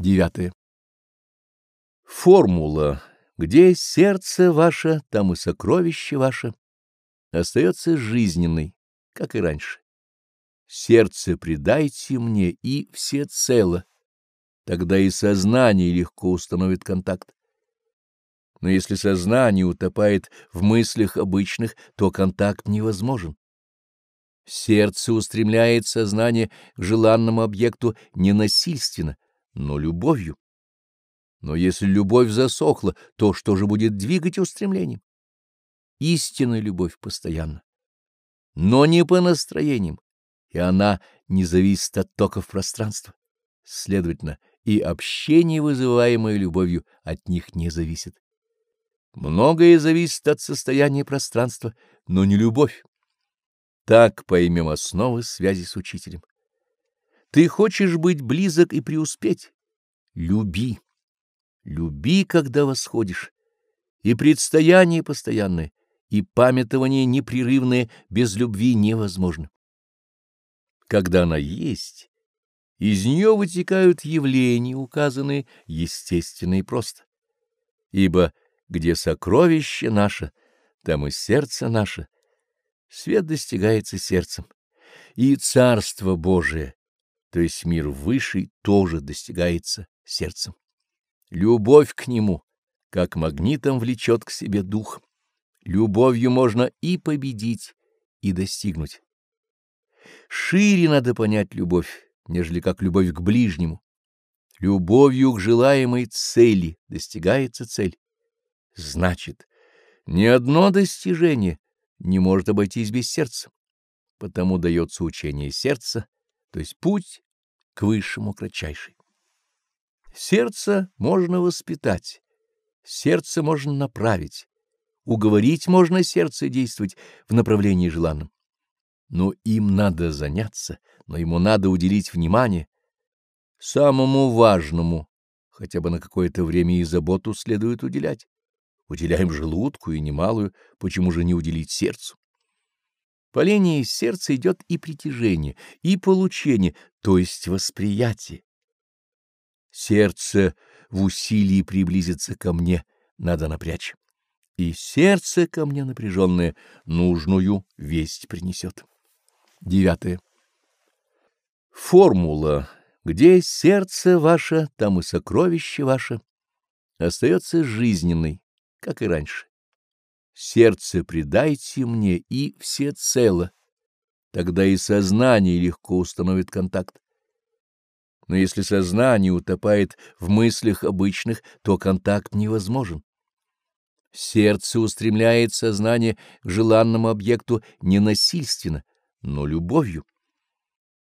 Девятое. Формула «Где сердце ваше, там и сокровище ваше» остается жизненной, как и раньше. Сердце предайте мне и всецело, тогда и сознание легко установит контакт. Но если сознание утопает в мыслях обычных, то контакт невозможен. Сердце устремляет сознание к желанному объекту не насильственно, но любовью. Но если любовь засохла, то что же будет двигать устремлением? Истинная любовь постоянно, но не по настроениям, и она не зависит от токов пространства. Следовательно, и общение, вызываемое любовью, от них не зависит. Многое зависит от состояния пространства, но не любовь. Так поймем основы связи с учителем. Ты хочешь быть близок и преуспеть? Люби. Люби, когда восходишь. И предстояние постоянное, и памятование непрерывное без любви невозможно. Когда она есть, из нее вытекают явления, указанные естественно и просто. Ибо где сокровище наше, там и сердце наше. Свет достигается сердцем, и Царство Божие, то есть мир высший, тоже достигается сердцем. Любовь к нему, как магнитом, влечет к себе дух. Любовью можно и победить, и достигнуть. Шире надо понять любовь, нежели как любовь к ближнему. Любовью к желаемой цели достигается цель. Значит, ни одно достижение не может обойтись без сердца, потому дается учение сердца, то есть путь к высшему кратчайший. Сердце можно воспитать, сердце можно направить, уговорить можно сердце действовать в направлении желанном. Но им надо заняться, но ему надо уделить внимание самому важному, хотя бы на какое-то время и заботу следует уделять. Уделяем желудку и немалую, почему же не уделить сердцу? По линии сердца идет и притяжение, и получение, то есть восприятие. Сердце в усилии приблизиться ко мне надо напрячь, и сердце ко мне напряженное нужную весть принесет. Девятое. Формула «Где сердце ваше, там и сокровище ваше» остается жизненной, как и раньше. Сердце предайте мне и всецело, тогда и сознание легко установит контакт. Но если сознание утопает в мыслях обычных, то контакт невозможен. Сердце устремляет сознание к желанному объекту не насильственно, но любовью.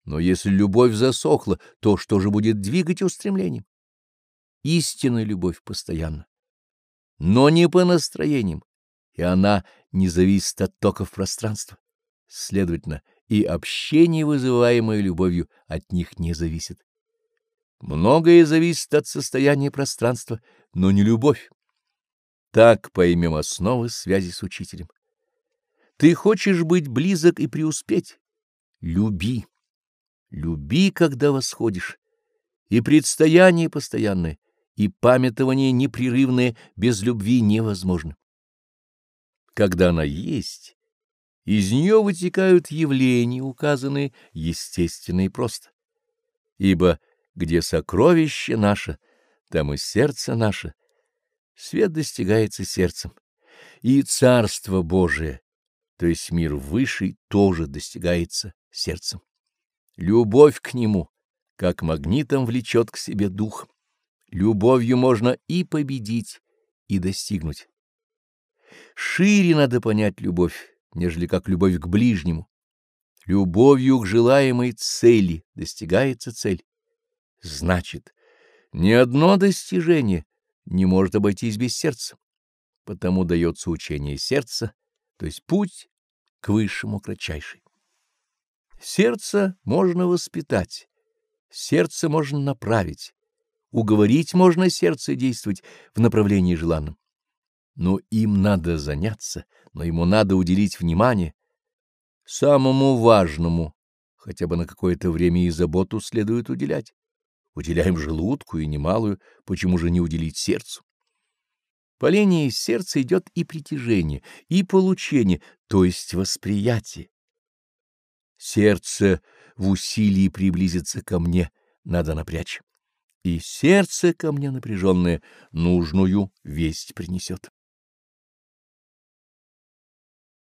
Но если любовь засохла, то что же будет двигать устремлением? Истинная любовь постоянно но не по настроениям, и она не зависит от токов пространства. Следовательно, и общение, вызываемое любовью, от них не зависит. Многое зависит от состояния пространства, но не любовь. Так поймем основы связи с учителем. Ты хочешь быть близок и преуспеть? Люби. Люби, когда восходишь. И предстояние постоянное, и памятование непрерывное без любви невозможно. Когда она есть, из нее вытекают явления, указанные естественно и просто. Ибо где сокровище наше, там и сердце наше. Свет достигается сердцем, и Царство Божие, то есть мир высший, тоже достигается сердцем. Любовь к нему, как магнитом, влечет к себе дух. Любовью можно и победить, и достигнуть. Шире надо понять любовь, нежели как любовь к ближнему. Любовью к желаемой цели достигается цель. Значит, ни одно достижение не может обойтись без сердца, потому дается учение сердца, то есть путь к высшему кратчайший. Сердце можно воспитать, сердце можно направить, уговорить можно сердце действовать в направлении желанном. Но им надо заняться, но ему надо уделить внимание самому важному, хотя бы на какое-то время и заботу следует уделять. уделяем желудку и немалую, почему же не уделить сердцу? По линии сердца идет и притяжение, и получение, то есть восприятие. Сердце в усилии приблизиться ко мне надо напрячь, и сердце ко мне напряженное нужную весть принесет.